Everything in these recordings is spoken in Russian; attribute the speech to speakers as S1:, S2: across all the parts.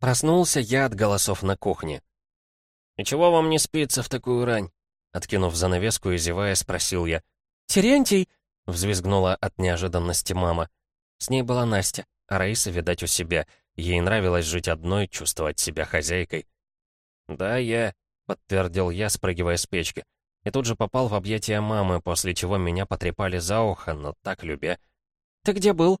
S1: Проснулся я от голосов на кухне. «И чего вам не спится в такую рань?» Откинув занавеску и зевая, спросил я.
S2: «Терентий!»
S1: — взвизгнула от неожиданности мама. С ней была Настя, а Раиса, видать, у себя. Ей нравилось жить одной, чувствовать себя хозяйкой. «Да, я», — подтвердил я, спрыгивая с печки. И тут же попал в объятия мамы, после чего меня потрепали за ухо, но так любя.
S2: «Ты где был?»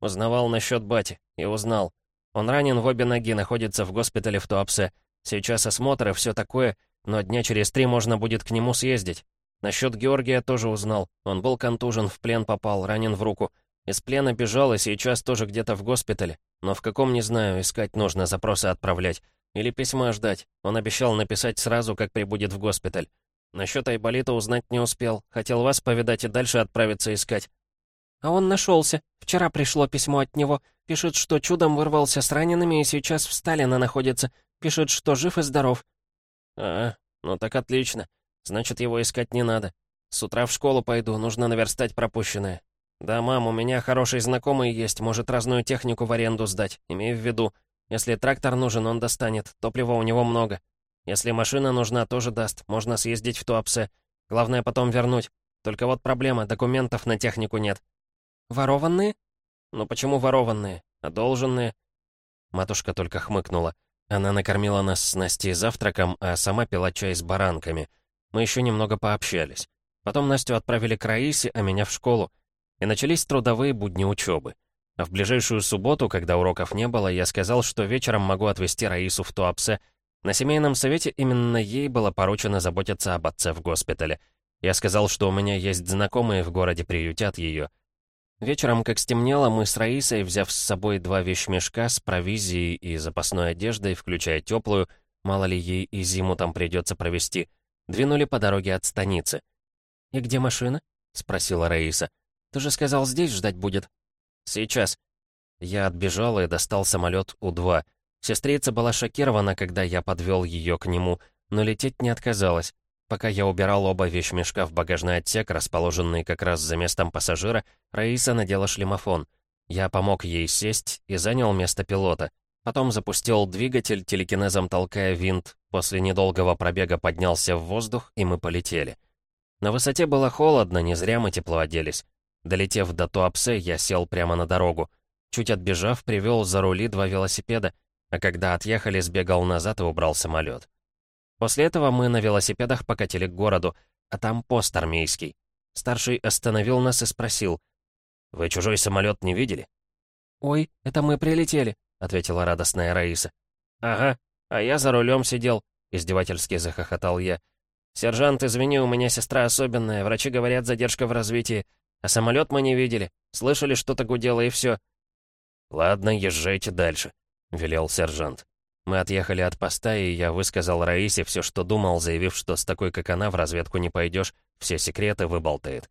S1: Узнавал насчет бати. И узнал. Он ранен в обе ноги, находится в госпитале в Туапсе. Сейчас осмотр и все такое, но дня через три можно будет к нему съездить. Насчет Георгия тоже узнал. Он был контужен, в плен попал, ранен в руку. Из плена бежал и сейчас тоже где-то в госпитале. Но в каком, не знаю, искать нужно, запросы отправлять. Или письма ждать. Он обещал написать сразу, как прибудет в госпиталь. Насчет Айболита узнать не успел. Хотел вас повидать и дальше отправиться искать.
S2: А он нашелся. Вчера пришло письмо от него. Пишет, что чудом вырвался с ранеными и сейчас в Сталина находится. Пишет, что жив и здоров.
S1: А, ну так отлично. Значит, его искать не надо. С утра в школу пойду, нужно наверстать пропущенное. Да, мам, у меня хороший знакомый есть, может разную технику в аренду сдать. Имею в виду, если трактор нужен, он достанет, топлива у него много. Если машина нужна, тоже даст, можно съездить в Туапсе. Главное потом вернуть. Только вот проблема, документов на технику нет.
S2: «Ворованные?»
S1: «Ну почему ворованные? Одолженные?» Матушка только хмыкнула. Она накормила нас с Настей завтраком, а сама пила чай с баранками. Мы еще немного пообщались. Потом Настю отправили к Раисе, а меня в школу. И начались трудовые будни учебы. А в ближайшую субботу, когда уроков не было, я сказал, что вечером могу отвезти Раису в Туапсе. На семейном совете именно ей было поручено заботиться об отце в госпитале. Я сказал, что у меня есть знакомые в городе, приютят ее. Вечером, как стемнело, мы с Раисой, взяв с собой два вещмешка с провизией и запасной одеждой, включая теплую, мало ли ей и зиму там придется провести, двинули по дороге от станицы.
S2: «И где машина?» — спросила Раиса. «Ты же сказал, здесь ждать будет».
S1: «Сейчас». Я отбежал и достал самолет У-2. Сестрица была шокирована, когда я подвел ее к нему, но лететь не отказалась. Пока я убирал оба вещмешка в багажный отсек, расположенный как раз за местом пассажира, Раиса надела шлемофон. Я помог ей сесть и занял место пилота. Потом запустил двигатель, телекинезом толкая винт. После недолгого пробега поднялся в воздух, и мы полетели. На высоте было холодно, не зря мы тепло оделись. Долетев до Туапсе, я сел прямо на дорогу. Чуть отбежав, привел за рули два велосипеда, а когда отъехали, сбегал назад и убрал самолет. После этого мы на велосипедах покатили к городу, а там пост армейский. Старший остановил нас и спросил, «Вы чужой самолет не видели?»
S2: «Ой, это мы прилетели», —
S1: ответила радостная Раиса. «Ага, а я за рулем сидел», — издевательски захохотал я. «Сержант, извини, у меня сестра особенная, врачи говорят, задержка в развитии, а самолет мы не видели, слышали, что-то гудело и все». «Ладно, езжайте дальше», — велел сержант. Мы отъехали от поста, и я высказал Раисе все, что думал, заявив, что с такой, как она, в разведку не пойдешь, все секреты выболтает.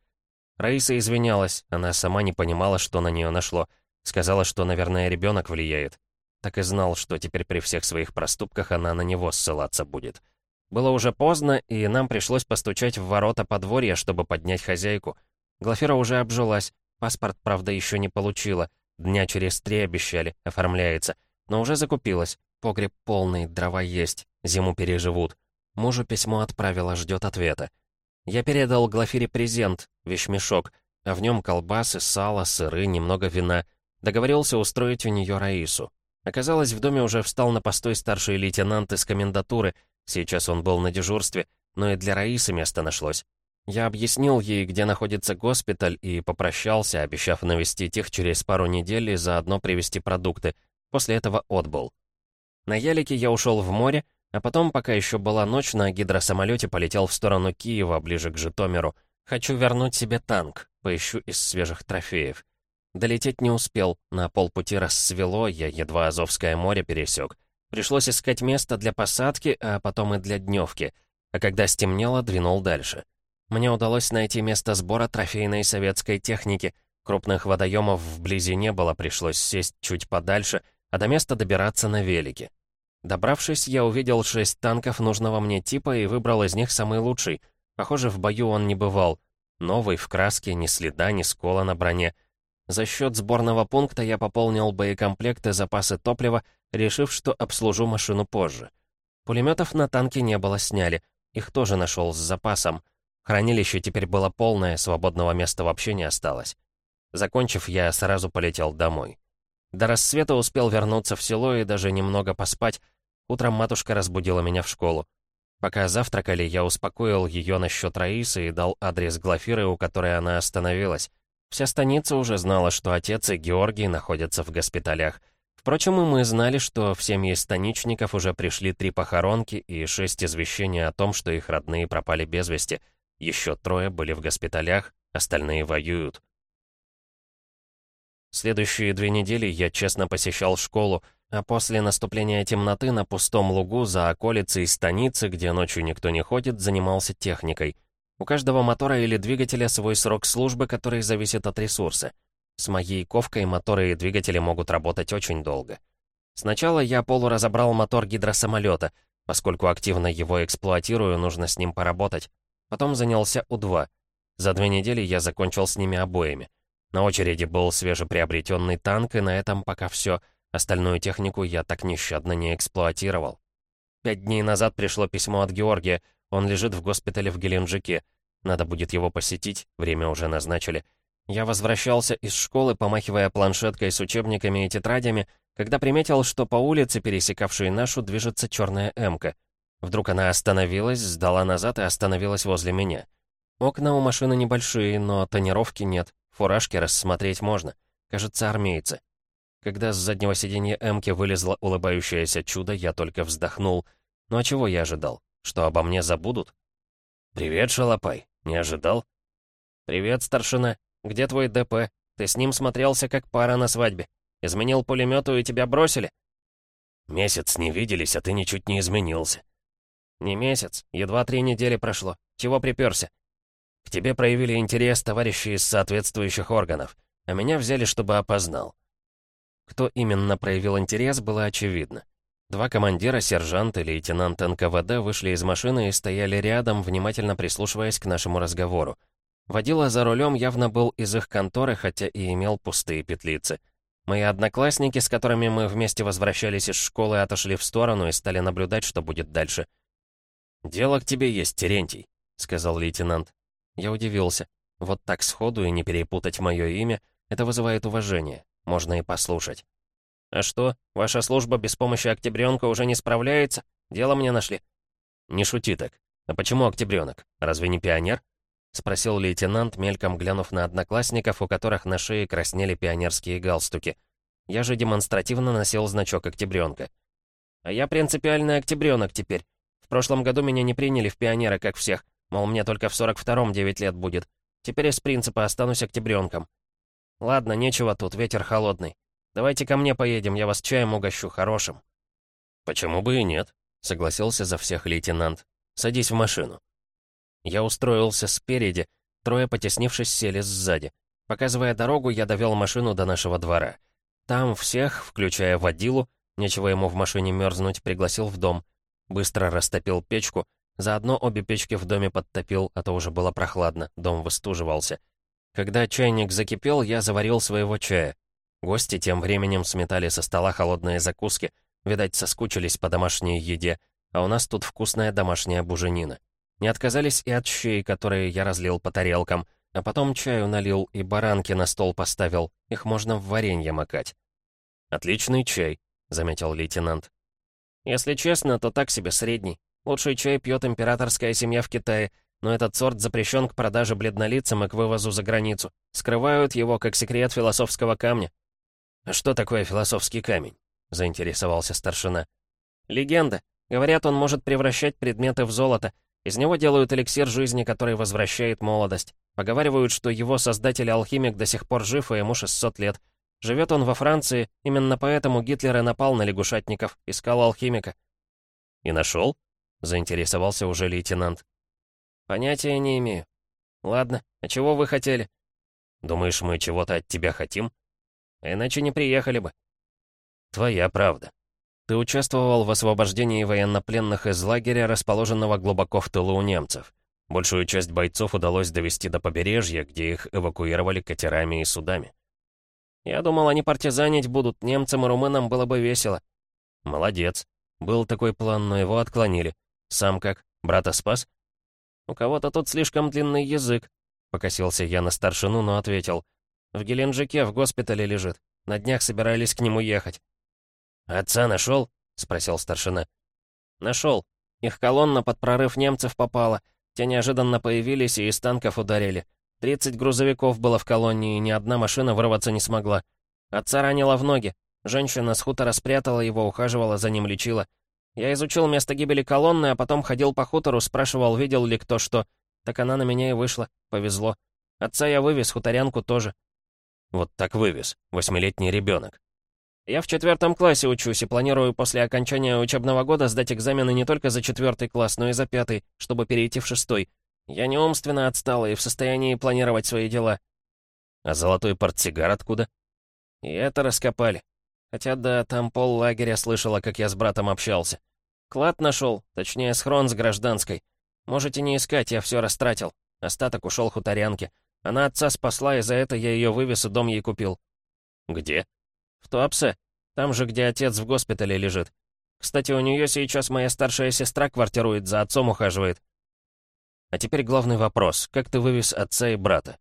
S1: Раиса извинялась, она сама не понимала, что на нее нашло. Сказала, что, наверное, ребенок влияет. Так и знал, что теперь при всех своих проступках она на него ссылаться будет. Было уже поздно, и нам пришлось постучать в ворота подворья, чтобы поднять хозяйку. Глафира уже обжилась, паспорт, правда, еще не получила. Дня через три обещали, оформляется. Но уже закупилась. Погреб полный, дрова есть, зиму переживут. Мужу письмо отправила, ждет ответа. Я передал Глафире презент, вещмешок, а в нем колбасы, сало, сыры, немного вина. Договорился устроить у нее Раису. Оказалось, в доме уже встал на постой старший лейтенант из комендатуры. Сейчас он был на дежурстве, но и для Раисы место нашлось. Я объяснил ей, где находится госпиталь, и попрощался, обещав навестить их через пару недель и заодно привезти продукты. После этого отбыл. На ялике я ушел в море, а потом, пока еще была ночь, на гидросамолете полетел в сторону Киева, ближе к Житомиру. Хочу вернуть себе танк, поищу из свежих трофеев. Долететь не успел, на полпути рассвело, я едва Азовское море пересек. Пришлось искать место для посадки, а потом и для дневки. А когда стемнело, двинул дальше. Мне удалось найти место сбора трофейной советской техники. Крупных водоемов вблизи не было, пришлось сесть чуть подальше, а до места добираться на велике. Добравшись, я увидел шесть танков нужного мне типа и выбрал из них самый лучший. Похоже, в бою он не бывал. Новый, в краске, ни следа, ни скола на броне. За счет сборного пункта я пополнил боекомплект и запасы топлива, решив, что обслужу машину позже. Пулеметов на танке не было, сняли. Их тоже нашел с запасом. Хранилище теперь было полное, свободного места вообще не осталось. Закончив, я сразу полетел домой. До рассвета успел вернуться в село и даже немного поспать. Утром матушка разбудила меня в школу. Пока завтракали, я успокоил ее насчет Раисы и дал адрес Глафиры, у которой она остановилась. Вся станица уже знала, что отец и Георгий находятся в госпиталях. Впрочем, и мы знали, что в семьи станичников уже пришли три похоронки и шесть извещений о том, что их родные пропали без вести. Еще трое были в госпиталях, остальные воюют. Следующие две недели я честно посещал школу, а после наступления темноты на пустом лугу за околицей станицы, где ночью никто не ходит, занимался техникой. У каждого мотора или двигателя свой срок службы, который зависит от ресурса. С моей ковкой моторы и двигатели могут работать очень долго. Сначала я полуразобрал мотор гидросамолета. Поскольку активно его эксплуатирую, нужно с ним поработать. Потом занялся У-2. За две недели я закончил с ними обоими. На очереди был свежеприобретенный танк, и на этом пока все — Остальную технику я так нещадно не эксплуатировал. Пять дней назад пришло письмо от Георгия. Он лежит в госпитале в Геленджике. Надо будет его посетить, время уже назначили. Я возвращался из школы, помахивая планшеткой с учебниками и тетрадями, когда приметил, что по улице, пересекавшей нашу, движется черная «Эмка». Вдруг она остановилась, сдала назад и остановилась возле меня. Окна у машины небольшие, но тонировки нет, фуражки рассмотреть можно. Кажется, армейцы. Когда с заднего сиденья Эмки вылезло улыбающееся чудо, я только вздохнул. Ну а чего я ожидал? Что обо мне забудут? «Привет, Шалопай. Не ожидал?» «Привет, старшина. Где твой ДП? Ты с ним смотрелся как пара на свадьбе. Изменил пулемету и тебя бросили?»
S3: «Месяц не виделись, а ты ничуть не изменился».
S1: «Не месяц. Едва три недели прошло. Чего приперся?»
S3: «К тебе проявили интерес товарищи из соответствующих органов, а меня взяли, чтобы опознал.
S1: Кто именно проявил интерес, было очевидно. Два командира, сержант и лейтенант НКВД вышли из машины и стояли рядом, внимательно прислушиваясь к нашему разговору. Водила за рулем явно был из их конторы, хотя и имел пустые петлицы. Мои одноклассники, с которыми мы вместе возвращались из школы, отошли в сторону и стали наблюдать, что будет дальше.
S3: «Дело к тебе есть, Терентий», — сказал лейтенант.
S1: Я удивился. Вот так сходу и не перепутать мое имя, это вызывает уважение. Можно и послушать. «А что, ваша служба без помощи Октябрёнка уже не справляется? Дело мне нашли».
S3: «Не шути так. А почему Октябрёнок? Разве не пионер?»
S1: — спросил лейтенант, мельком глянув на одноклассников, у которых на шее краснели пионерские галстуки. Я же демонстративно носил значок Октябрёнка. «А я принципиальный Октябрёнок теперь. В прошлом году меня не приняли в пионеры, как всех. Мол, мне только в 42-м 9 лет будет. Теперь из принципа останусь Октябрёнком. «Ладно, нечего тут, ветер холодный. Давайте ко мне поедем, я вас чаем угощу, хорошим».
S3: «Почему бы и нет?» — согласился за всех лейтенант. «Садись в машину».
S1: Я устроился спереди, трое, потеснившись, сели сзади. Показывая дорогу, я довел машину до нашего двора. Там всех, включая водилу, нечего ему в машине мерзнуть, пригласил в дом. Быстро растопил печку, заодно обе печки в доме подтопил, а то уже было прохладно, дом выстуживался. Когда чайник закипел, я заварил своего чая. Гости тем временем сметали со стола холодные закуски, видать, соскучились по домашней еде, а у нас тут вкусная домашняя буженина. Не отказались и от щей, которые я разлил по тарелкам, а потом чаю налил и баранки на стол поставил, их можно в варенье макать.
S3: «Отличный чай», — заметил лейтенант.
S1: «Если честно, то так себе средний. Лучший чай пьет императорская семья в Китае, но этот сорт запрещен к продаже бледнолицам и к вывозу за границу. Скрывают его как секрет философского камня».
S3: «А что такое философский камень?» — заинтересовался старшина.
S1: «Легенда. Говорят, он может превращать предметы в золото. Из него делают эликсир жизни, который возвращает молодость. Поговаривают, что его создатель-алхимик до сих пор жив, и ему 600 лет. Живет он во Франции, именно поэтому Гитлер и напал на лягушатников, искал алхимика».
S3: «И нашел?» — заинтересовался уже лейтенант.
S1: «Понятия не имею. Ладно, а чего вы хотели?»
S3: «Думаешь, мы чего-то от тебя хотим?»
S1: «Иначе не приехали бы».
S3: «Твоя правда.
S1: Ты участвовал в освобождении военнопленных из лагеря, расположенного глубоко в тылу у немцев. Большую часть бойцов удалось довести до побережья, где их эвакуировали катерами и судами. Я думал, они партизанить будут, немцам и румынам было бы весело.
S3: Молодец. Был такой план, но его отклонили. Сам как? Брата спас?
S1: У кого-то тут слишком длинный язык. Покосился я на старшину, но ответил. В Геленджике в госпитале лежит. На днях собирались к нему ехать.
S3: «Отца нашел?» — спросил старшина.
S1: «Нашел. Их колонна под прорыв немцев попала. Те неожиданно появились и из танков ударили. Тридцать грузовиков было в колонне, и ни одна машина вырваться не смогла. Отца ранило в ноги. Женщина с хутора спрятала его, ухаживала за ним, лечила. Я изучил место гибели колонны, а потом ходил по хутору, спрашивал, видел ли кто что. Так она на меня и вышла. Повезло. Отца я вывез, хуторянку тоже.
S3: Вот так вывез. Восьмилетний ребенок.
S1: Я в четвертом классе учусь и планирую после окончания учебного года сдать экзамены не только за четвертый класс, но и за пятый, чтобы перейти в шестой. Я не умственно отстала и в состоянии планировать свои дела.
S3: А золотой портсигар откуда?
S1: И это раскопали. Хотя да, там пол лагеря слышала, как я с братом общался. Клад нашел, точнее, схрон с гражданской. Можете не искать, я все растратил. Остаток ушел хуторянке. Она отца спасла, и за это я ее вывез и дом ей купил.
S3: Где?
S1: В Туапсе. Там же, где отец в госпитале лежит. Кстати, у нее сейчас моя старшая сестра квартирует, за отцом ухаживает.
S3: А теперь главный вопрос. Как ты вывез отца и брата?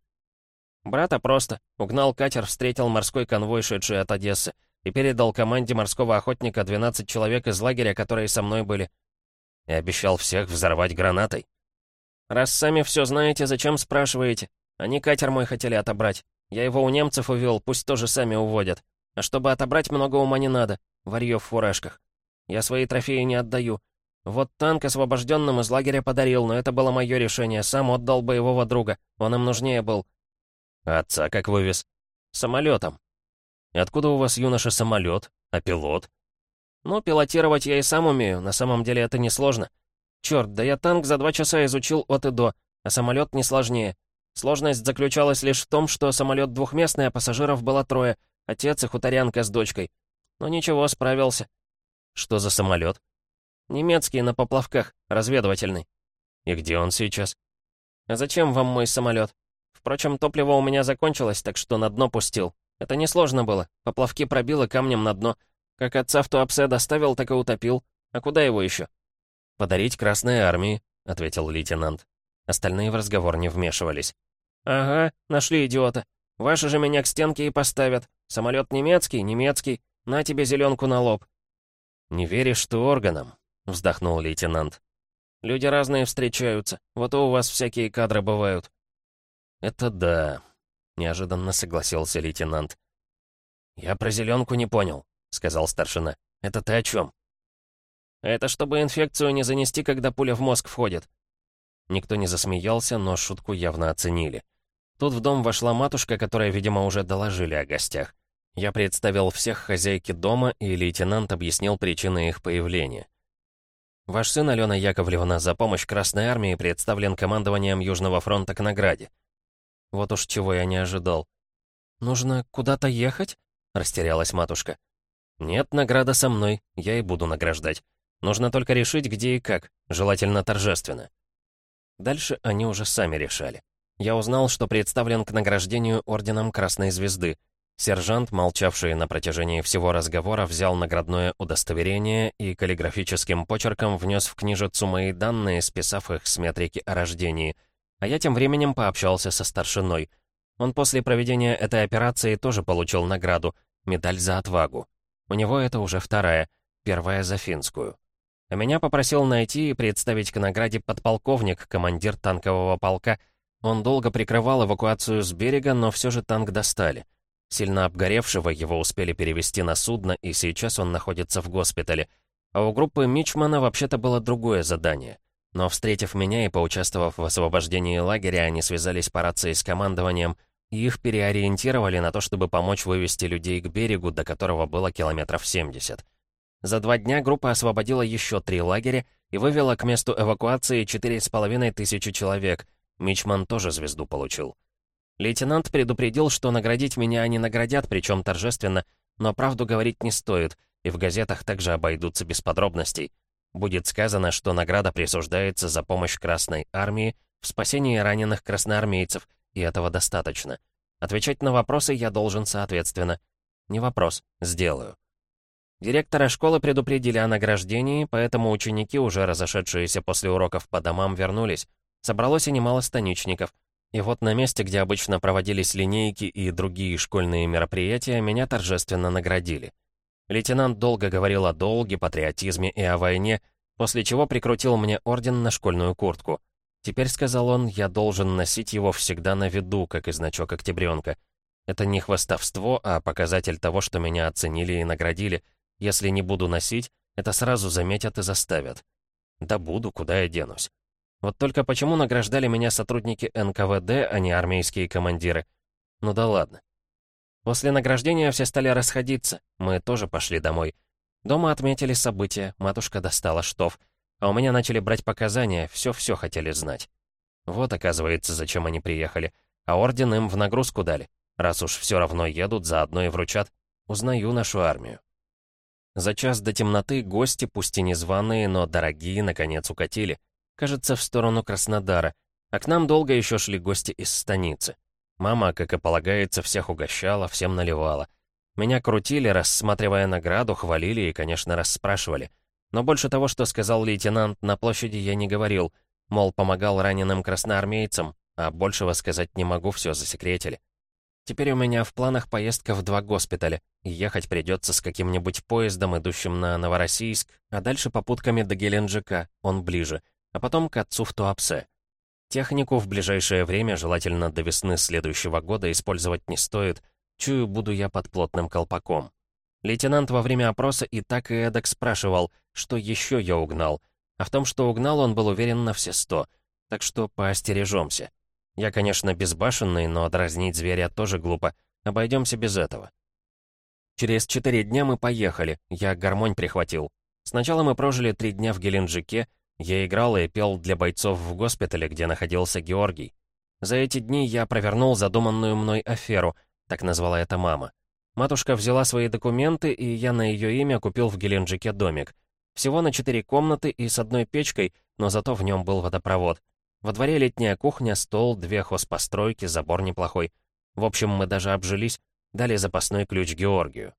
S1: Брата просто. Угнал катер, встретил морской конвой, шедший от Одессы, и передал команде морского охотника 12 человек из лагеря, которые со мной были.
S3: И обещал всех взорвать гранатой.
S1: Раз сами все знаете, зачем спрашиваете? Они катер мой хотели отобрать. Я его у немцев увел, пусть тоже сами уводят. А чтобы отобрать, много ума не надо. Варьё в фуражках. Я свои трофеи не отдаю. Вот танк освобожденным из лагеря подарил, но это было мое решение. Сам отдал боевого друга. Он им нужнее был.
S3: А отца как вывез?
S1: Самолетом.
S3: И откуда у вас, юноша, самолет? А пилот?
S1: Ну, пилотировать я и сам умею. На самом деле это несложно. Черт, да я танк за два часа изучил от и до, а самолет не сложнее. Сложность заключалась лишь в том, что самолет двухместный, а пассажиров было трое, отец и хуторянка с дочкой. Но ничего, справился.
S3: Что за самолет?
S1: Немецкий, на поплавках, разведывательный.
S3: И где он сейчас?
S1: А зачем вам мой самолет? Впрочем, топливо у меня закончилось, так что на дно пустил. Это несложно было. Поплавки пробило камнем на дно. Как отца в Туапсе доставил, так и утопил. А куда его еще?
S3: «Подарить Красной Армии», — ответил лейтенант. Остальные в разговор не вмешивались.
S1: «Ага, нашли идиота. Ваши же меня к стенке и поставят. Самолет немецкий, немецкий. На тебе зеленку на лоб».
S3: «Не веришь ты органам?» — вздохнул лейтенант.
S1: «Люди разные встречаются. Вот у вас всякие кадры бывают».
S3: «Это да», — неожиданно согласился лейтенант. «Я про зеленку не понял», — сказал старшина. «Это ты о чем?
S1: Это чтобы инфекцию не занести, когда пуля в мозг входит.
S3: Никто не засмеялся, но шутку явно оценили. Тут в дом вошла матушка, которая, видимо, уже доложили о гостях. Я представил всех хозяйки дома, и лейтенант объяснил причины их появления. Ваш сын Алена Яковлевна за помощь Красной Армии представлен командованием Южного фронта к награде. Вот уж чего я не ожидал.
S2: «Нужно куда-то ехать?» — растерялась матушка.
S3: «Нет, награда со мной, я и буду награждать. Нужно только решить, где и как, желательно торжественно». Дальше они уже сами решали. Я узнал, что представлен к награждению Орденом Красной Звезды. Сержант, молчавший на протяжении всего разговора, взял наградное удостоверение и каллиграфическим почерком внес в книжицу мои данные, списав их с метрики о рождении. А я тем временем пообщался со старшиной. Он после проведения этой операции тоже получил награду — медаль за отвагу. У него это уже вторая, первая за финскую. А меня попросил найти и представить к награде подполковник, командир танкового полка. Он долго прикрывал эвакуацию с берега, но все же танк достали. Сильно обгоревшего его успели перевести на судно, и сейчас он находится в госпитале. А у группы Мичмана вообще-то было другое задание. Но встретив меня и поучаствовав в освобождении лагеря, они связались по рации с командованием, и их переориентировали на то, чтобы помочь вывести людей к берегу, до которого было километров 70. За два дня группа освободила еще три лагеря и вывела к месту эвакуации четыре с половиной тысячи человек. Мичман тоже звезду получил. Лейтенант предупредил, что наградить меня они наградят, причем торжественно, но правду говорить не стоит, и в газетах также обойдутся без подробностей. Будет сказано, что награда присуждается за помощь Красной Армии в спасении раненых красноармейцев, и этого достаточно. Отвечать на вопросы я должен соответственно. Не вопрос, сделаю. Директора школы предупредили о награждении, поэтому ученики, уже разошедшиеся после уроков по домам, вернулись. Собралось и немало станичников. И вот на месте, где обычно проводились линейки и другие школьные мероприятия, меня торжественно наградили. Лейтенант долго говорил о долге, патриотизме и о войне, после чего прикрутил мне орден на школьную куртку. Теперь, сказал он, я должен носить его всегда на виду, как и значок октябренка. Это не хвастовство, а показатель того, что меня оценили и наградили — если не буду носить, это сразу заметят и заставят. Да буду, куда я денусь. Вот только почему награждали меня сотрудники НКВД, а не армейские командиры? Ну да ладно. После награждения все стали расходиться, мы тоже пошли домой. Дома отметили события, матушка достала штоф, а у меня начали брать показания, все-все хотели знать. Вот, оказывается, зачем они приехали. А орден им в нагрузку дали. Раз уж все равно едут, заодно и вручат. Узнаю нашу армию. За час до темноты гости, пусть и незваные, но дорогие, наконец укатили. Кажется, в сторону Краснодара. А к нам долго еще шли гости из станицы. Мама, как и полагается, всех угощала, всем наливала. Меня крутили, рассматривая награду, хвалили и, конечно, расспрашивали. Но больше того, что сказал лейтенант, на площади я не говорил. Мол, помогал раненым красноармейцам, а большего сказать не могу, все засекретили. Теперь у меня в планах поездка в два госпиталя, и ехать придется с каким-нибудь поездом, идущим на Новороссийск, а дальше попутками до Геленджика, он ближе, а потом к отцу в Туапсе. Технику в ближайшее время, желательно до весны следующего года, использовать не стоит, чую, буду я под плотным колпаком. Лейтенант во время опроса и так и эдак спрашивал, что еще я угнал, а в том, что угнал, он был уверен на все сто, так что поостережемся. Я, конечно, безбашенный, но дразнить зверя тоже глупо. Обойдемся без этого. Через четыре дня мы поехали, я гармонь прихватил. Сначала мы прожили три дня в Геленджике, я играл и пел для бойцов в госпитале, где находился Георгий. За эти дни я провернул задуманную мной аферу, так назвала это мама. Матушка взяла свои документы, и я на ее имя купил в Геленджике домик. Всего на четыре комнаты и с одной печкой, но зато в нем был водопровод. Во дворе летняя кухня, стол, две хозпостройки, забор неплохой. В общем, мы даже обжились, дали запасной ключ Георгию.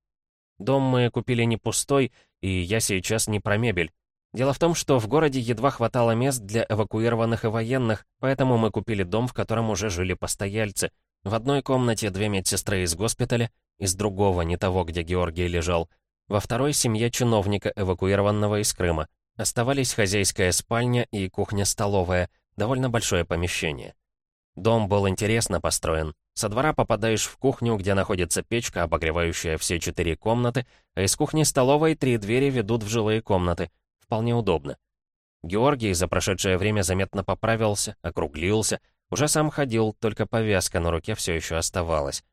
S3: Дом мы купили не пустой, и я сейчас не про мебель. Дело в том, что в городе едва хватало мест для эвакуированных и военных, поэтому мы купили дом, в котором уже жили постояльцы. В одной комнате две медсестры из госпиталя, из другого, не того, где Георгий лежал. Во второй — семья чиновника, эвакуированного из Крыма. Оставались хозяйская спальня и кухня-столовая, Довольно большое помещение. Дом был интересно построен. Со двора попадаешь в кухню, где находится печка, обогревающая все четыре комнаты, а из кухни-столовой три двери ведут в жилые комнаты. Вполне удобно. Георгий за прошедшее время заметно поправился, округлился, уже сам ходил, только повязка на руке все еще оставалась.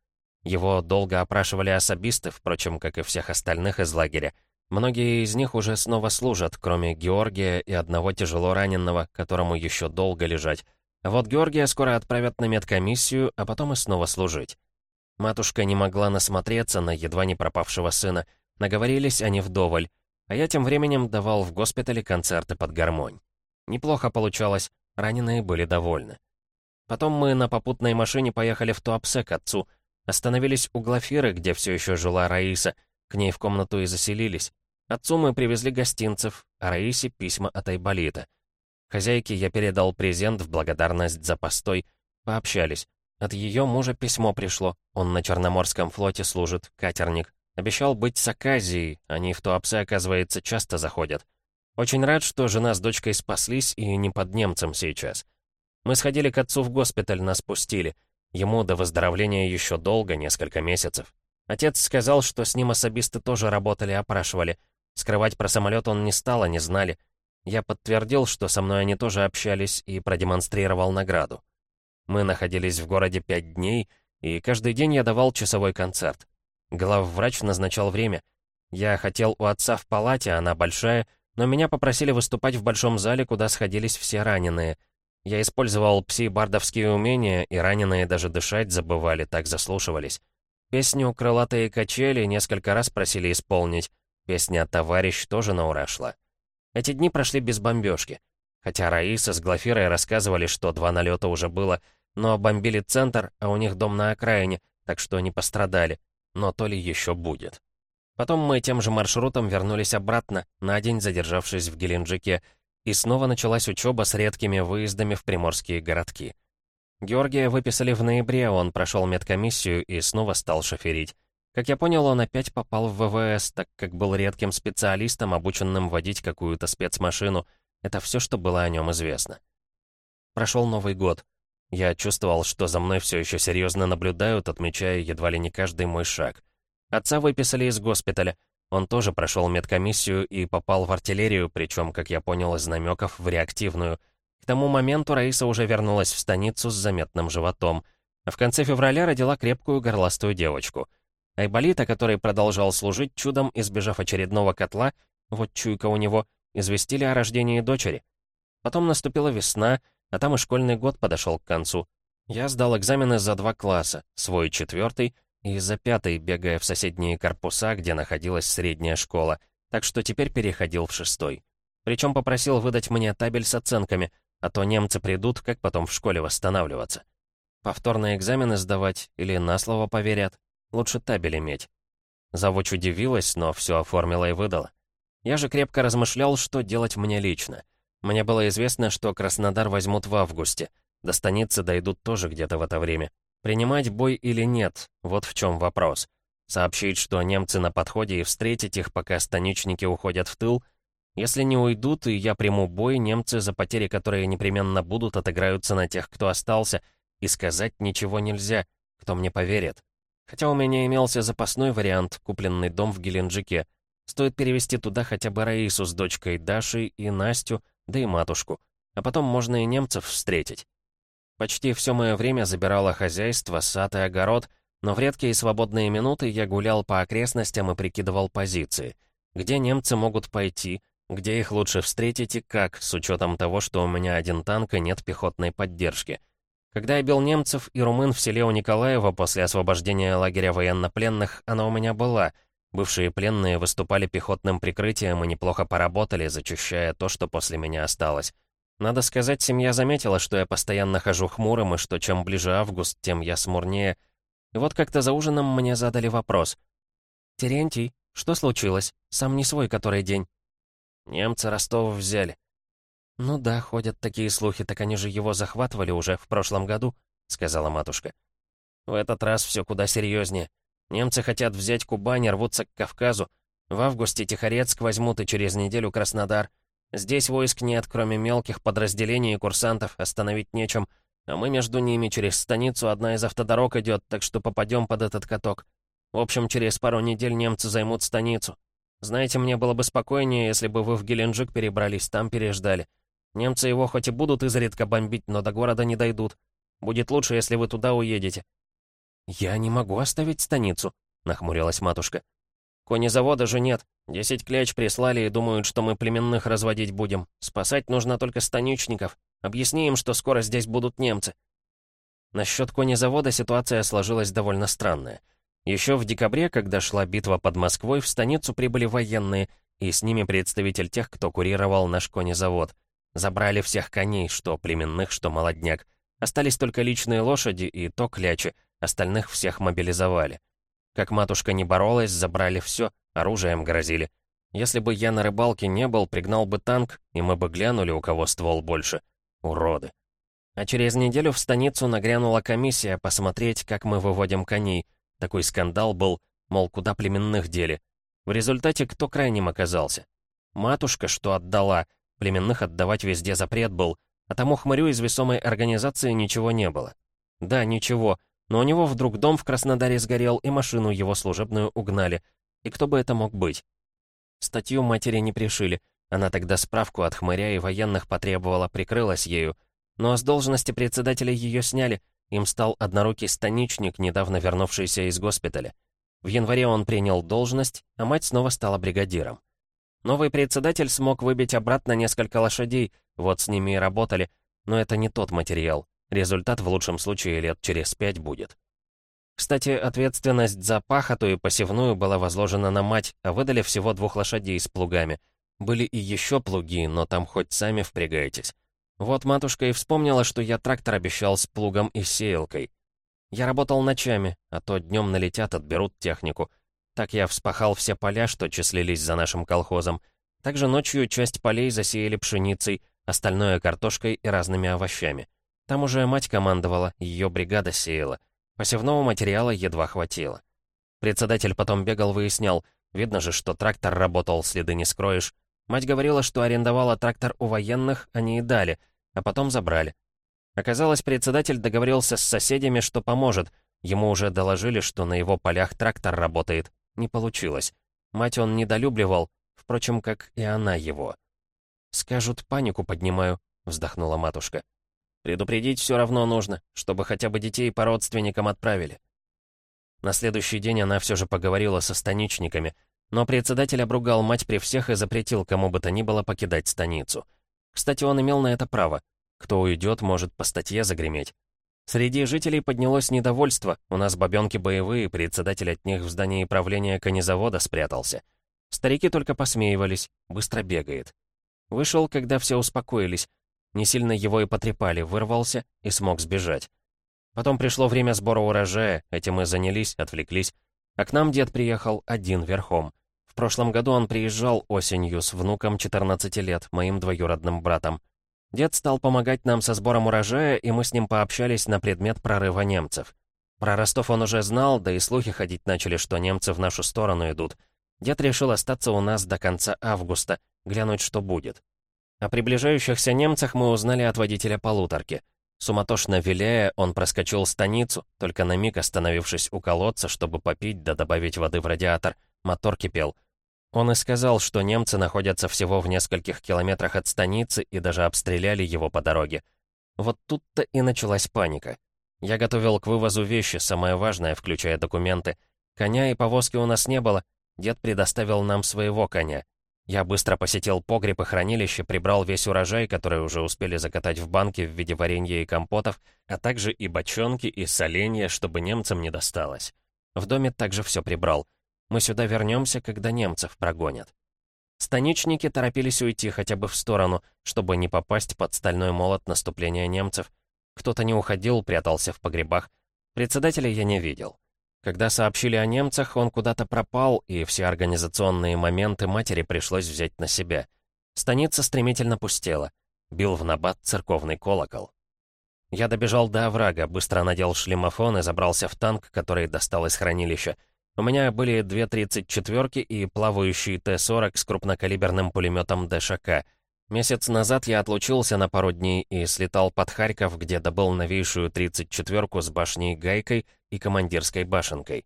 S3: Его долго опрашивали особисты, впрочем, как и всех остальных из лагеря. Многие из них уже снова служат, кроме Георгия и одного тяжело раненого, которому еще долго лежать. А вот Георгия скоро отправят на медкомиссию, а потом и снова служить. Матушка не могла насмотреться на едва не пропавшего сына. Наговорились они вдоволь. А я тем временем давал в госпитале концерты под гармонь. Неплохо получалось, раненые были довольны. Потом мы на попутной машине поехали в Туапсе к отцу. Остановились у Глафиры, где все еще жила Раиса, к ней в комнату и заселились. Отцу мы привезли гостинцев, а Раисе письма от Айболита. Хозяйке я передал презент в благодарность за постой. Пообщались. От ее мужа письмо пришло. Он на Черноморском флоте служит, катерник. Обещал быть с Аказией, они в Туапсе, оказывается, часто заходят. Очень рад, что жена с дочкой спаслись и не под немцем сейчас. Мы сходили к отцу в госпиталь, нас пустили. Ему до выздоровления еще долго, несколько месяцев. Отец сказал, что с ним особисты тоже работали, опрашивали. Скрывать про самолет он не стал, они знали. Я подтвердил, что со мной они тоже общались и продемонстрировал награду. Мы находились в городе пять дней, и каждый день я давал часовой концерт. Главврач назначал время. Я хотел у отца в палате, она большая, но меня попросили выступать в большом зале, куда сходились все раненые. Я использовал пси-бардовские умения, и раненые даже дышать забывали, так заслушивались. Песню «Крылатые качели» несколько раз просили исполнить. Песня «Товарищ» тоже на ура шла. Эти дни прошли без бомбежки. Хотя Раиса с Глафирой рассказывали, что два налета уже было, Но бомбили центр, а у них дом на окраине, так что они пострадали. Но то ли еще будет. Потом мы тем же маршрутом вернулись обратно, на день задержавшись в Геленджике, и снова началась учеба с редкими выездами в приморские городки. Георгия выписали в ноябре, он прошел медкомиссию и снова стал шоферить. Как я понял, он опять попал в ВВС, так как был редким специалистом, обученным водить какую-то спецмашину. Это все, что было о нем известно. Прошел Новый год. Я чувствовал, что за мной все еще серьезно наблюдают, отмечая едва ли не каждый мой шаг. Отца выписали из госпиталя. Он тоже прошел медкомиссию и попал в артиллерию, причем, как я понял из намеков, в реактивную. К тому моменту Раиса уже вернулась в станицу с заметным животом. В конце февраля родила крепкую горластую девочку. Айболита, который продолжал служить чудом, избежав очередного котла, вот чуйка у него, известили о рождении дочери. Потом наступила весна, а там и школьный год подошел к концу. Я сдал экзамены за два класса, свой четвертый и за пятый, бегая в соседние корпуса, где находилась средняя школа, так что теперь переходил в шестой. Причем попросил выдать мне табель с оценками, а то немцы придут, как потом в школе восстанавливаться. Повторные экзамены сдавать или на слово поверят, лучше табель иметь. Завуч удивилась, но все оформила и выдала. Я же крепко размышлял, что делать мне лично. Мне было известно, что Краснодар возьмут в августе. До станицы дойдут тоже где-то в это время. Принимать бой или нет, вот в чем вопрос. Сообщить, что немцы на подходе и встретить их, пока станичники уходят в тыл. Если не уйдут, и я приму бой, немцы за потери, которые непременно будут, отыграются на тех, кто остался, и сказать ничего нельзя, кто мне поверит. Хотя у меня имелся запасной вариант, купленный дом в Геленджике. Стоит перевести туда хотя бы Раису с дочкой Дашей и Настю, да и матушку. А потом можно и немцев встретить. Почти все мое время забирало хозяйство, сад и огород, но в редкие свободные минуты я гулял по окрестностям и прикидывал позиции. Где немцы могут пойти, где их лучше встретить и как, с учетом того, что у меня один танк и нет пехотной поддержки. Когда я бил немцев и румын в селе у Николаева после освобождения лагеря военнопленных, она у меня была. Бывшие пленные выступали пехотным прикрытием и неплохо поработали, зачищая то, что после меня осталось. Надо сказать, семья заметила, что я постоянно хожу хмурым, и что чем ближе август, тем я смурнее. И вот как-то за ужином мне задали вопрос. «Терентий, что случилось? Сам не свой который день?» «Немцы Ростова взяли». «Ну да, ходят такие слухи, так они же его захватывали уже в прошлом году», — сказала матушка. «В этот раз все куда серьезнее. Немцы хотят взять Кубань и рвутся к Кавказу. В августе Тихорецк возьмут и через неделю Краснодар. Здесь войск нет, кроме мелких подразделений и курсантов, остановить нечем. А мы между ними через станицу одна из автодорог идет, так что попадем под этот каток. В общем, через пару недель немцы займут станицу. Знаете, мне было бы спокойнее, если бы вы в Геленджик перебрались, там переждали. Немцы его хоть и будут изредка бомбить, но до города не дойдут. Будет лучше, если вы туда уедете». «Я не могу оставить станицу», — нахмурилась матушка. «Конезавода же нет. Десять кляч прислали и думают, что мы племенных разводить будем. Спасать нужно только станичников. Объясни им, что скоро здесь будут немцы». Насчет конезавода ситуация сложилась довольно странная. Еще в декабре, когда шла битва под Москвой, в станицу прибыли военные, и с ними представитель тех, кто курировал наш конезавод. Забрали всех коней, что племенных, что молодняк. Остались только личные лошади и то клячи, остальных всех мобилизовали. Как матушка не боролась, забрали все, оружием грозили. Если бы я на рыбалке не был, пригнал бы танк, и мы бы глянули, у кого ствол больше. Уроды. А через неделю в станицу нагрянула комиссия посмотреть, как мы выводим коней. Такой скандал был, мол, куда племенных дели. В результате кто крайним оказался? Матушка, что отдала, племенных отдавать везде запрет был, а тому хмырю из весомой организации ничего не было. Да, ничего, но у него вдруг дом в Краснодаре сгорел, и машину его служебную угнали. И кто бы это мог быть? Статью матери не пришили. Она тогда справку от хмыря и военных потребовала, прикрылась ею. Но с должности председателя ее сняли. Им стал однорукий станичник, недавно вернувшийся из госпиталя. В январе он принял должность, а мать снова стала бригадиром. Новый председатель смог выбить обратно несколько лошадей, вот с ними и работали, но это не тот материал. Результат в лучшем случае лет через пять будет. Кстати, ответственность за пахоту и посевную была возложена на мать, а выдали всего двух лошадей с плугами. Были и еще плуги, но там хоть сами впрягайтесь. Вот матушка и вспомнила, что я трактор обещал с плугом и сеялкой. Я работал ночами, а то днем налетят, отберут технику. Так я вспахал все поля, что числились за нашим колхозом. Также ночью часть полей засеяли пшеницей, остальное — картошкой и разными овощами. Там уже мать командовала, ее бригада сеяла. Посевного материала едва хватило. Председатель потом бегал, выяснял. Видно же, что трактор работал, следы не скроешь. Мать говорила, что арендовала трактор у военных, они и дали, а потом забрали. Оказалось, председатель договорился с соседями, что поможет. Ему уже доложили, что на его полях трактор работает. Не получилось. Мать он недолюбливал, впрочем, как и она его. «Скажут, панику поднимаю», — вздохнула матушка. «Предупредить все равно нужно, чтобы хотя бы детей по родственникам отправили». На следующий день она все же поговорила со станичниками, но председатель обругал мать при всех и запретил кому бы то ни было покидать станицу. Кстати, он имел на это право. Кто уйдет, может по статье загреметь. Среди жителей поднялось недовольство. У нас бабенки боевые, председатель от них в здании правления конезавода спрятался. Старики только посмеивались, быстро бегает. Вышел, когда все успокоились. Не сильно его и потрепали, вырвался и смог сбежать. Потом пришло время сбора урожая, этим мы занялись, отвлеклись. А к нам дед приехал один верхом. В прошлом году он приезжал осенью с внуком 14 лет, моим двоюродным братом. Дед стал помогать нам со сбором урожая, и мы с ним пообщались на предмет прорыва немцев. Про Ростов он уже знал, да и слухи ходить начали, что немцы в нашу сторону идут. Дед решил остаться у нас до конца августа, глянуть, что будет. О приближающихся немцах мы узнали от водителя полуторки — Суматошно виляя, он проскочил станицу, только на миг остановившись у колодца, чтобы попить да добавить воды в радиатор. Мотор кипел. Он и сказал, что немцы находятся всего в нескольких километрах от станицы и даже обстреляли его по дороге. Вот тут-то и началась паника. Я готовил к вывозу вещи, самое важное, включая документы. Коня и повозки у нас не было. Дед предоставил нам своего коня. Я быстро посетил погреб и хранилище, прибрал весь урожай, который уже успели закатать в банки в виде варенья и компотов, а также и бочонки, и соленья, чтобы немцам не досталось. В доме также все прибрал. Мы сюда вернемся, когда немцев прогонят. Станичники торопились уйти хотя бы в сторону, чтобы не попасть под стальной молот наступления немцев. Кто-то не уходил, прятался в погребах. Председателя я не видел. Когда сообщили о немцах, он куда-то пропал, и все организационные моменты матери пришлось взять на себя. Станица стремительно пустела. Бил в набат церковный колокол. Я добежал до оврага, быстро надел шлемофон и забрался в танк, который достал из хранилища. У меня были две 34-ки и плавающий Т-40 с крупнокалиберным пулеметом ДШК. Месяц назад я отлучился на пару дней и слетал под Харьков, где добыл новейшую 34-ку с башней Гайкой и командирской башенкой.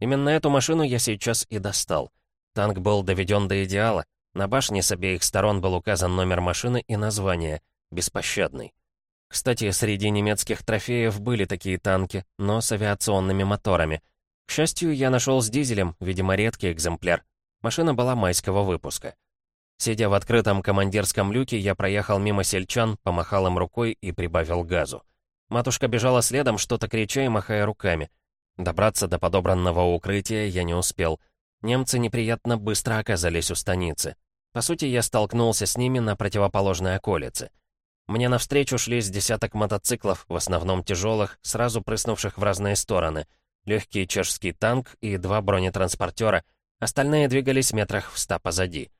S3: Именно эту машину я сейчас и достал. Танк был доведен до идеала. На башне с обеих сторон был указан номер машины и название «Беспощадный». Кстати, среди немецких трофеев были такие танки, но с авиационными моторами. К счастью, я нашел с дизелем, видимо, редкий экземпляр. Машина была майского выпуска. Сидя в открытом командирском люке, я проехал мимо сельчан, помахал им рукой и прибавил газу. Матушка бежала следом, что-то крича и махая руками. Добраться до подобранного укрытия я не успел. Немцы неприятно быстро оказались у станицы. По сути, я столкнулся с ними на противоположной околице. Мне навстречу шли с десяток мотоциклов, в основном тяжелых, сразу прыснувших в разные стороны. Легкий чешский танк и два бронетранспортера, остальные двигались метрах в ста позади.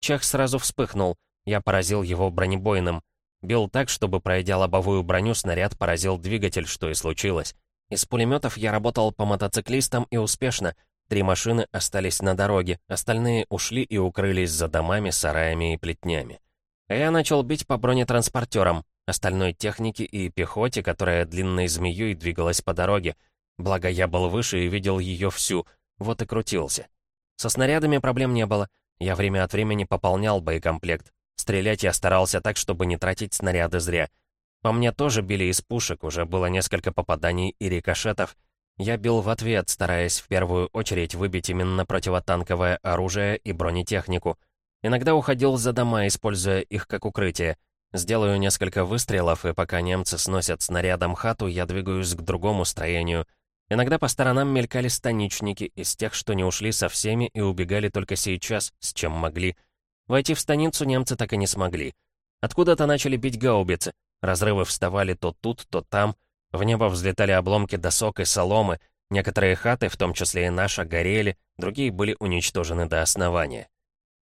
S3: Чех сразу вспыхнул. Я поразил его бронебойным. Бил так, чтобы, пройдя лобовую броню, снаряд поразил двигатель, что и случилось. Из пулеметов я работал по мотоциклистам и успешно. Три машины остались на дороге, остальные ушли и укрылись за домами, сараями и плетнями. А я начал бить по бронетранспортерам, остальной технике и пехоте, которая длинной змеей двигалась по дороге. Благо я был выше и видел ее всю, вот и крутился. Со снарядами проблем не было. Я время от времени пополнял боекомплект. Стрелять я старался так, чтобы не тратить снаряды зря. По мне тоже били из пушек, уже было несколько попаданий и рикошетов. Я бил в ответ, стараясь в первую очередь выбить именно противотанковое оружие и бронетехнику. Иногда уходил за дома, используя их как укрытие. Сделаю несколько выстрелов, и пока немцы сносят снарядом хату, я двигаюсь к другому строению — Иногда по сторонам мелькали станичники из тех, что не ушли со всеми и убегали только сейчас, с чем могли. Войти в станицу немцы так и не смогли. Откуда-то начали бить гаубицы. Разрывы вставали то тут, то там. В небо взлетали обломки досок и соломы. Некоторые хаты, в том числе и наша, горели, другие были уничтожены до основания.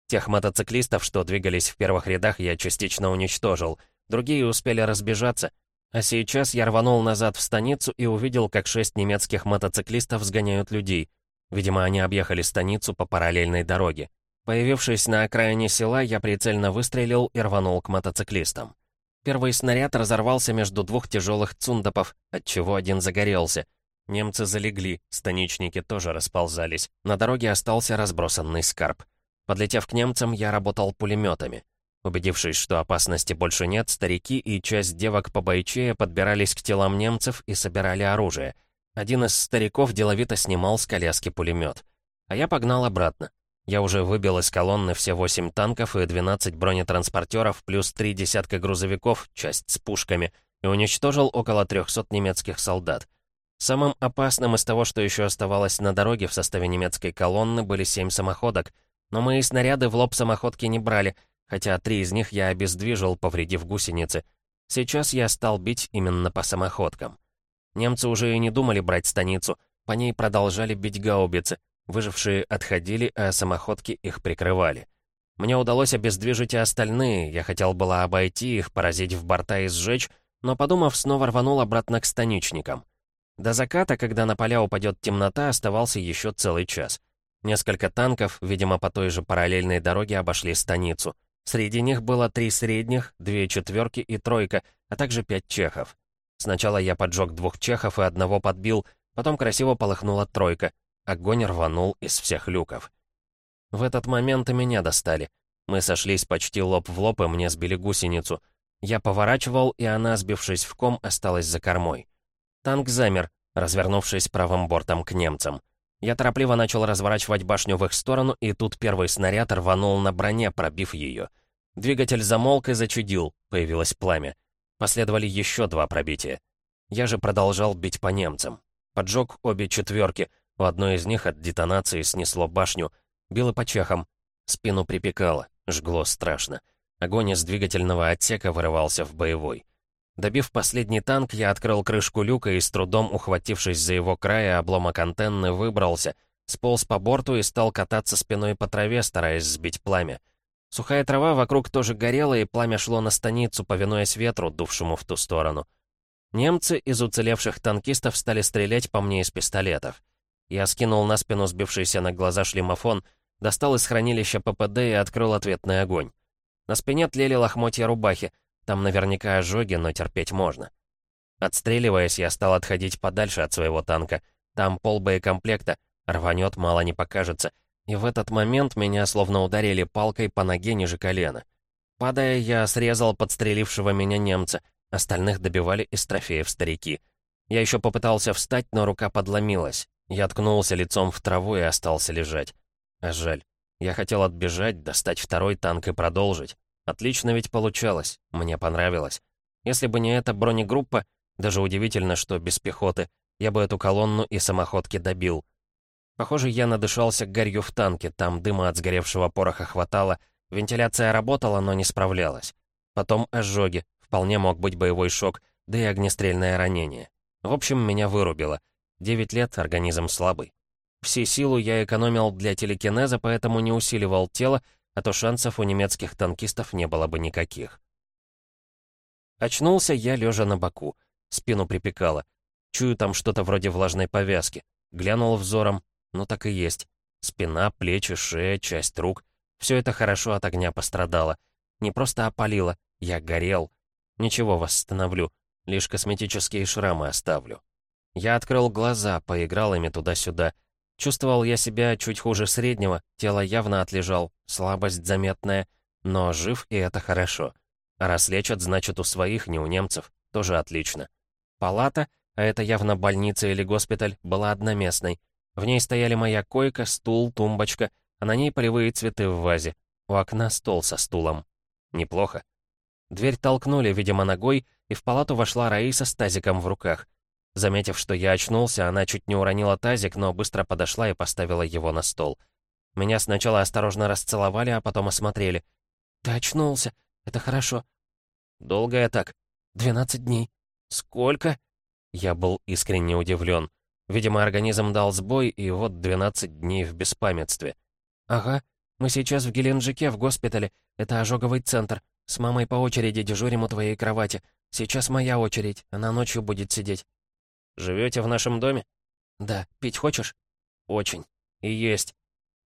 S3: Тех мотоциклистов, что двигались в первых рядах, я частично уничтожил. Другие успели разбежаться. А сейчас я рванул назад в станицу и увидел, как шесть немецких мотоциклистов сгоняют людей. Видимо, они объехали станицу по параллельной дороге. Появившись на окраине села, я прицельно выстрелил и рванул к мотоциклистам. Первый снаряд разорвался между двух тяжелых цундапов, отчего один загорелся. Немцы залегли, станичники тоже расползались. На дороге остался разбросанный скарб. Подлетев к немцам, я работал пулеметами. Убедившись, что опасности больше нет, старики и часть девок по бойчее подбирались к телам немцев и собирали оружие. Один из стариков деловито снимал с коляски пулемет. А я погнал обратно. Я уже выбил из колонны все восемь танков и 12 бронетранспортеров, плюс три десятка грузовиков, часть с пушками, и уничтожил около 300 немецких солдат. Самым опасным из того, что еще оставалось на дороге в составе немецкой колонны, были семь самоходок, но мои снаряды в лоб самоходки не брали, хотя три из них я обездвижил, повредив гусеницы. Сейчас я стал бить именно по самоходкам. Немцы уже и не думали брать станицу, по ней продолжали бить гаубицы, Выжившие отходили, а самоходки их прикрывали. Мне удалось обездвижить и остальные, я хотел было обойти их, поразить в борта и сжечь, но, подумав, снова рванул обратно к станичникам. До заката, когда на поля упадет темнота, оставался еще целый час. Несколько танков, видимо, по той же параллельной дороге обошли станицу. Среди них было три средних, две четверки и тройка, а также пять чехов. Сначала я поджег двух чехов и одного подбил, потом красиво полыхнула тройка. Огонь рванул из всех люков. В этот момент и меня достали. Мы сошлись почти лоб в лоб, и мне сбили гусеницу. Я поворачивал, и она, сбившись в ком, осталась за кормой. Танк замер, развернувшись правым бортом к немцам. Я торопливо начал разворачивать башню в их сторону, и тут первый снаряд рванул на броне, пробив ее. Двигатель замолк и зачудил, появилось пламя. Последовали еще два пробития. Я же продолжал бить по немцам. Поджег обе четверки — у одной из них от детонации снесло башню. Било по чехам. Спину припекало. Жгло страшно. Огонь из двигательного отсека вырывался в боевой. Добив последний танк, я открыл крышку люка и, с трудом ухватившись за его края, обломок антенны выбрался, сполз по борту и стал кататься спиной по траве, стараясь сбить пламя. Сухая трава вокруг тоже горела, и пламя шло на станицу, повинуясь ветру, дувшему в ту сторону. Немцы из уцелевших танкистов стали стрелять по мне из пистолетов. Я скинул на спину сбившийся на глаза шлемофон, достал из хранилища ППД и открыл ответный огонь. На спине тлели лохмотья рубахи, там наверняка ожоги, но терпеть можно. Отстреливаясь, я стал отходить подальше от своего танка. Там пол боекомплекта, рванет, мало не покажется. И в этот момент меня словно ударили палкой по ноге ниже колена. Падая, я срезал подстрелившего меня немца, остальных добивали из трофеев старики. Я еще попытался встать, но рука подломилась. Я ткнулся лицом в траву и остался лежать. А жаль. Я хотел отбежать, достать второй танк и продолжить. Отлично ведь получалось. Мне понравилось. Если бы не эта бронегруппа, даже удивительно, что без пехоты, я бы эту колонну и самоходки добил. Похоже, я надышался гарью в танке, там дыма от сгоревшего пороха хватало, вентиляция работала, но не справлялась. Потом ожоги, вполне мог быть боевой шок, да и огнестрельное ранение. В общем, меня вырубило — Девять лет, организм слабый. Все силу я экономил для телекинеза, поэтому не усиливал тело, а то шансов у немецких танкистов не было бы никаких. Очнулся я, лежа на боку. Спину припекало. Чую там что-то вроде влажной повязки. Глянул взором. Ну так и есть. Спина, плечи, шея, часть рук. Все это хорошо от огня пострадало. Не просто опалило, я горел. Ничего, восстановлю. Лишь косметические шрамы оставлю. Я открыл глаза, поиграл ими туда-сюда. Чувствовал я себя чуть хуже среднего, тело явно отлежал, слабость заметная, но жив, и это хорошо. А раз лечат, значит, у своих, не у немцев. Тоже отлично. Палата, а это явно больница или госпиталь, была одноместной. В ней стояли моя койка, стул, тумбочка, а на ней полевые цветы в вазе. У окна стол со стулом. Неплохо. Дверь толкнули, видимо, ногой, и в палату вошла Раиса с тазиком в руках. Заметив, что я очнулся, она чуть не уронила тазик, но быстро подошла и поставила его на стол. Меня сначала осторожно расцеловали, а потом осмотрели. «Ты очнулся. Это хорошо.
S1: «Долго я так?»
S2: «Двенадцать дней».
S1: «Сколько?» Я был искренне удивлен. Видимо, организм дал сбой, и вот 12 дней в беспамятстве.
S2: «Ага. Мы сейчас в Геленджике, в госпитале. Это ожоговый центр. С мамой по очереди дежурим у твоей кровати. Сейчас моя очередь. Она ночью будет сидеть».
S1: «Живете в нашем доме?»
S2: «Да. Пить хочешь?»
S1: «Очень. И есть».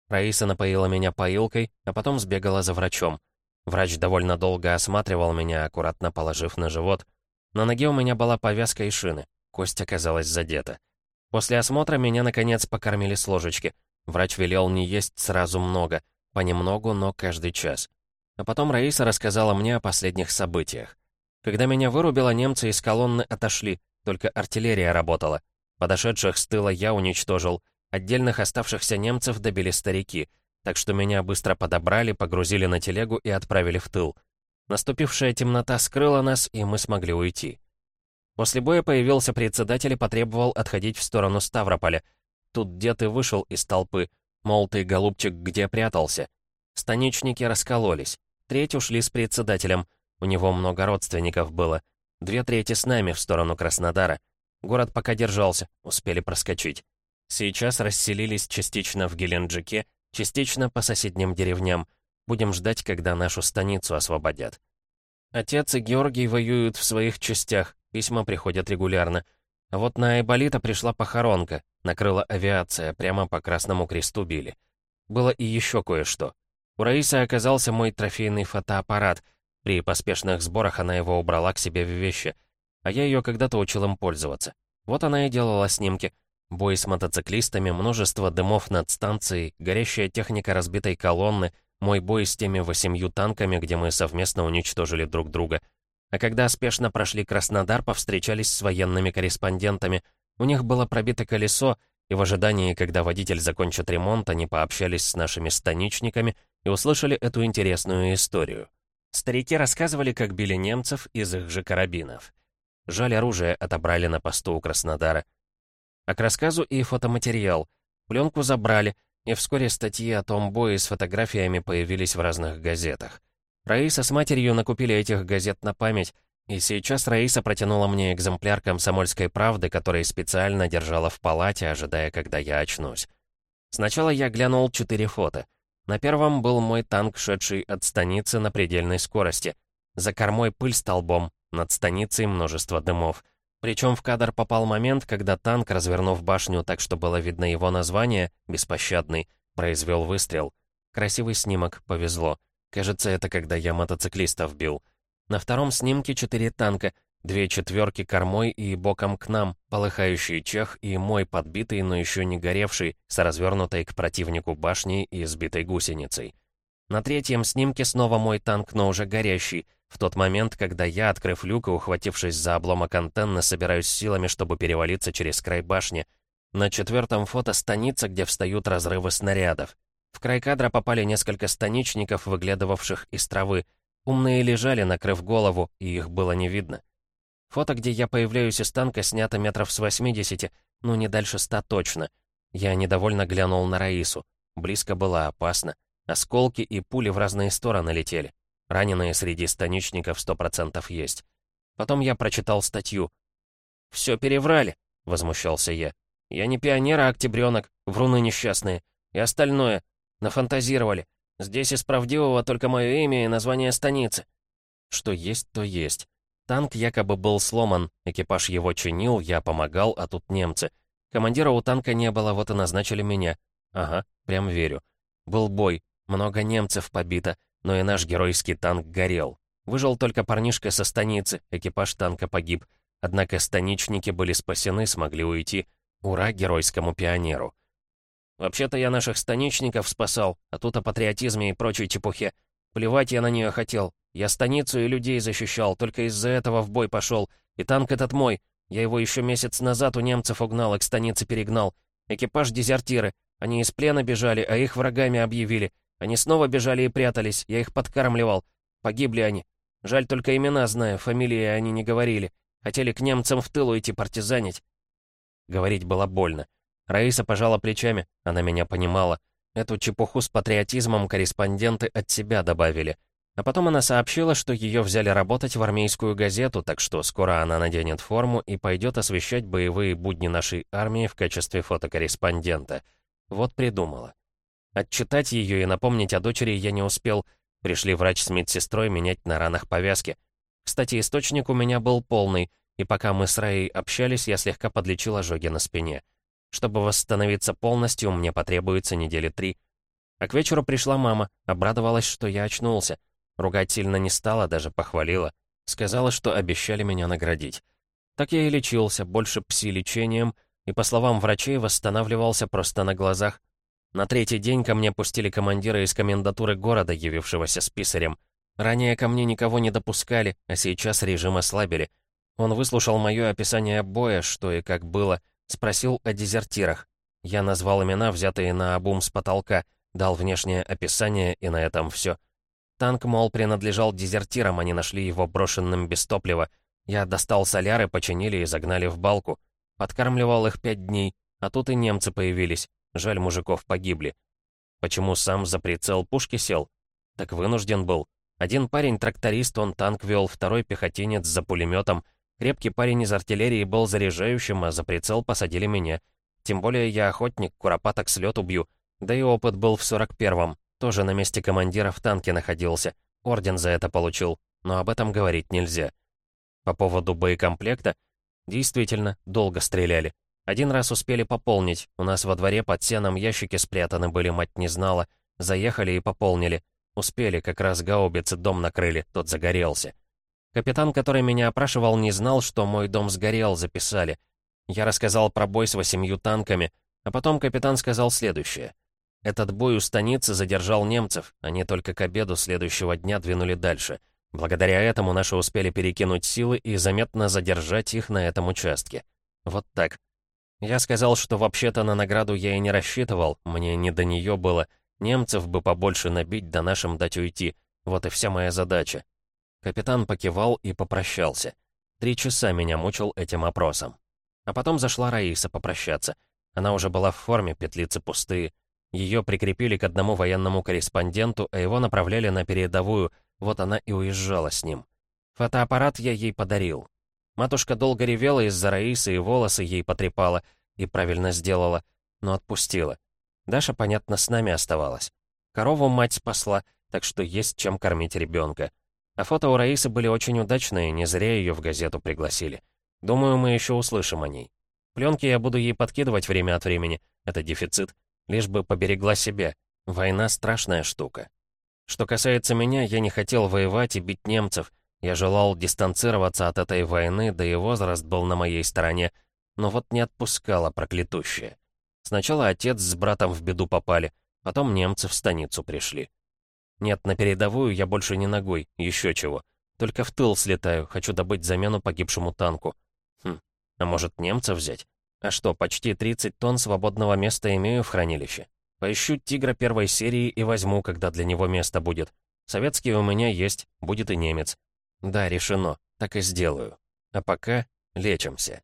S3: Раиса напоила меня поилкой, а потом сбегала за врачом. Врач довольно долго осматривал меня, аккуратно положив на живот. На ноге у меня была повязка и шины. Кость оказалась задета. После осмотра меня, наконец, покормили с ложечки. Врач велел не есть сразу много, понемногу, но каждый час. А потом Раиса рассказала мне о последних событиях. Когда меня вырубило, немцы из колонны отошли, только артиллерия работала. Подошедших с тыла я уничтожил. Отдельных оставшихся немцев добили старики, так что меня быстро подобрали, погрузили на телегу и отправили в тыл. Наступившая темнота скрыла нас, и мы смогли уйти. После боя появился председатель и потребовал отходить в сторону Ставрополя. Тут дед и вышел из толпы. Мол, ты, голубчик, где прятался? Станичники раскололись. Треть ушли с председателем. У него много родственников было. Две трети с нами в сторону Краснодара. Город пока держался, успели проскочить. Сейчас расселились частично в Геленджике, частично по соседним деревням. Будем ждать, когда нашу станицу освободят. Отец и Георгий воюют в своих частях, Письма приходят регулярно. А вот на Айболита пришла похоронка, накрыла авиация, прямо по Красному Кресту били. Было и еще кое-что. У Раисы оказался мой трофейный фотоаппарат. При поспешных сборах она его убрала к себе в вещи. А я ее когда-то учил им пользоваться. Вот она и делала снимки. Бой с мотоциклистами, множество дымов над станцией, горящая техника разбитой колонны, мой бой с теми восемью танками, где мы совместно уничтожили друг друга — а когда спешно прошли Краснодар, повстречались с военными корреспондентами. У них было пробито колесо, и в ожидании, когда водитель закончит ремонт, они пообщались с нашими станичниками и услышали эту интересную историю. Старики рассказывали, как били немцев из их же карабинов. Жаль, оружие отобрали на посту у Краснодара. А к рассказу и фотоматериал. Пленку забрали, и вскоре статьи о том бое с фотографиями появились в разных газетах. Раиса с матерью накупили этих газет на память, и сейчас Раиса протянула мне экземпляр «Комсомольской правды», который специально держала в палате, ожидая, когда я очнусь. Сначала я глянул четыре фото. На первом был мой танк, шедший от станицы на предельной скорости. За кормой пыль столбом, над станицей множество дымов. Причем в кадр попал момент, когда танк, развернув башню так, что было видно его название, «Беспощадный», произвел выстрел. Красивый снимок, повезло. Кажется, это когда я мотоциклистов бил. На втором снимке четыре танка, две четверки кормой и боком к нам, полыхающий чех и мой подбитый, но еще не горевший, с развернутой к противнику башней и сбитой гусеницей. На третьем снимке снова мой танк, но уже горящий, в тот момент, когда я, открыв люк и ухватившись за обломок антенны, собираюсь силами, чтобы перевалиться через край башни. На четвертом фото станица, где встают разрывы снарядов. В край кадра попали несколько станичников, выглядывавших из травы. Умные лежали, накрыв голову, и их было не видно. Фото, где я появляюсь из танка, снято метров с 80, ну не дальше ста точно. Я недовольно глянул на Раису. Близко было опасно. Осколки и пули в разные стороны летели. Раненые среди станичников сто процентов есть. Потом я прочитал статью. «Все переврали», — возмущался я. «Я не пионер, а октябренок, вруны несчастные. И остальное. Нафантазировали. Здесь из правдивого только мое имя и название станицы. Что есть, то есть. Танк якобы был сломан, экипаж его чинил, я помогал, а тут немцы. Командира у танка не было, вот и назначили меня. Ага, прям верю. Был бой, много немцев побито, но и наш геройский танк горел. Выжил только парнишка со станицы, экипаж танка погиб. Однако станичники были спасены, смогли уйти. Ура геройскому пионеру. Вообще-то я наших станичников спасал, а тут о патриотизме и прочей чепухе. Плевать я на нее хотел. Я станицу и людей защищал, только из-за этого в бой пошел. И танк этот мой. Я его еще месяц назад у немцев угнал и к станице перегнал. Экипаж дезертиры. Они из плена бежали, а их врагами объявили. Они снова бежали и прятались, я их подкармливал. Погибли они. Жаль, только имена знаю, фамилии они не говорили. Хотели к немцам в тылу идти партизанить. Говорить было больно. Раиса пожала плечами, она меня понимала. Эту чепуху с патриотизмом корреспонденты от себя добавили. А потом она сообщила, что ее взяли работать в армейскую газету, так что скоро она наденет форму и пойдет освещать боевые будни нашей армии в качестве фотокорреспондента. Вот придумала. Отчитать ее и напомнить о дочери я не успел. Пришли врач с медсестрой менять на ранах повязки. Кстати, источник у меня был полный, и пока мы с Раей общались, я слегка подлечил ожоги на спине. Чтобы восстановиться полностью, мне потребуется недели три. А к вечеру пришла мама, обрадовалась, что я очнулся. Ругать сильно не стала, даже похвалила. Сказала, что обещали меня наградить. Так я и лечился, больше пси-лечением, и, по словам врачей, восстанавливался просто на глазах. На третий день ко мне пустили командира из комендатуры города, явившегося с писарем. Ранее ко мне никого не допускали, а сейчас режим ослабили. Он выслушал мое описание боя, что и как было, спросил о дезертирах. Я назвал имена, взятые на обум с потолка, дал внешнее описание, и на этом все. Танк, мол, принадлежал дезертирам, они нашли его брошенным без топлива. Я достал соляры, починили и загнали в балку. Подкармливал их пять дней, а тут и немцы появились. Жаль, мужиков погибли. Почему сам за прицел пушки сел? Так вынужден был. Один парень-тракторист, он танк вел, второй пехотинец за пулеметом. Крепкий парень из артиллерии был заряжающим, а за прицел посадили меня. Тем более я охотник, куропаток с лету бью. Да и опыт был в 41-м. Тоже на месте командира в танке находился. Орден за это получил. Но об этом говорить нельзя. По поводу боекомплекта. Действительно, долго стреляли. Один раз успели пополнить. У нас во дворе под сеном ящики спрятаны были, мать не знала. Заехали и пополнили. Успели, как раз гаубицы дом накрыли, тот загорелся. Капитан, который меня опрашивал, не знал, что мой дом сгорел, записали. Я рассказал про бой с восемью танками, а потом капитан сказал следующее. Этот бой у станицы задержал немцев, они только к обеду следующего дня двинули дальше. Благодаря этому наши успели перекинуть силы и заметно задержать их на этом участке. Вот так. Я сказал, что вообще-то на награду я и не рассчитывал, мне не до нее было. Немцев бы побольше набить, да нашим дать уйти. Вот и вся моя задача. Капитан покивал и попрощался. Три часа меня мучил этим опросом. А потом зашла Раиса попрощаться. Она уже была в форме, петлицы пустые. Ее прикрепили к одному военному корреспонденту, а его направляли на передовую, вот она и уезжала с ним. Фотоаппарат я ей подарил. Матушка долго ревела из-за Раисы и волосы ей потрепала, и правильно сделала, но отпустила. Даша, понятно, с нами оставалась. Корову мать спасла, так что есть чем кормить ребенка. А фото у Раисы были очень удачные, не зря ее в газету пригласили. Думаю, мы еще услышим о ней. Пленки я буду ей подкидывать время от времени, это дефицит. Лишь бы поберегла себя. Война — страшная штука. Что касается меня, я не хотел воевать и бить немцев. Я желал дистанцироваться от этой войны, да и возраст был на моей стороне. Но вот не отпускала проклятущая. Сначала отец с братом в беду попали, потом немцы в станицу пришли. Нет, на передовую я больше не ногой, еще чего. Только в тыл слетаю, хочу добыть замену погибшему танку. Хм, а может немца взять? А что, почти 30 тонн свободного места имею в хранилище. Поищу «Тигра» первой серии и возьму, когда для него место будет. Советский у меня есть, будет и немец. Да, решено, так и сделаю. А пока лечимся.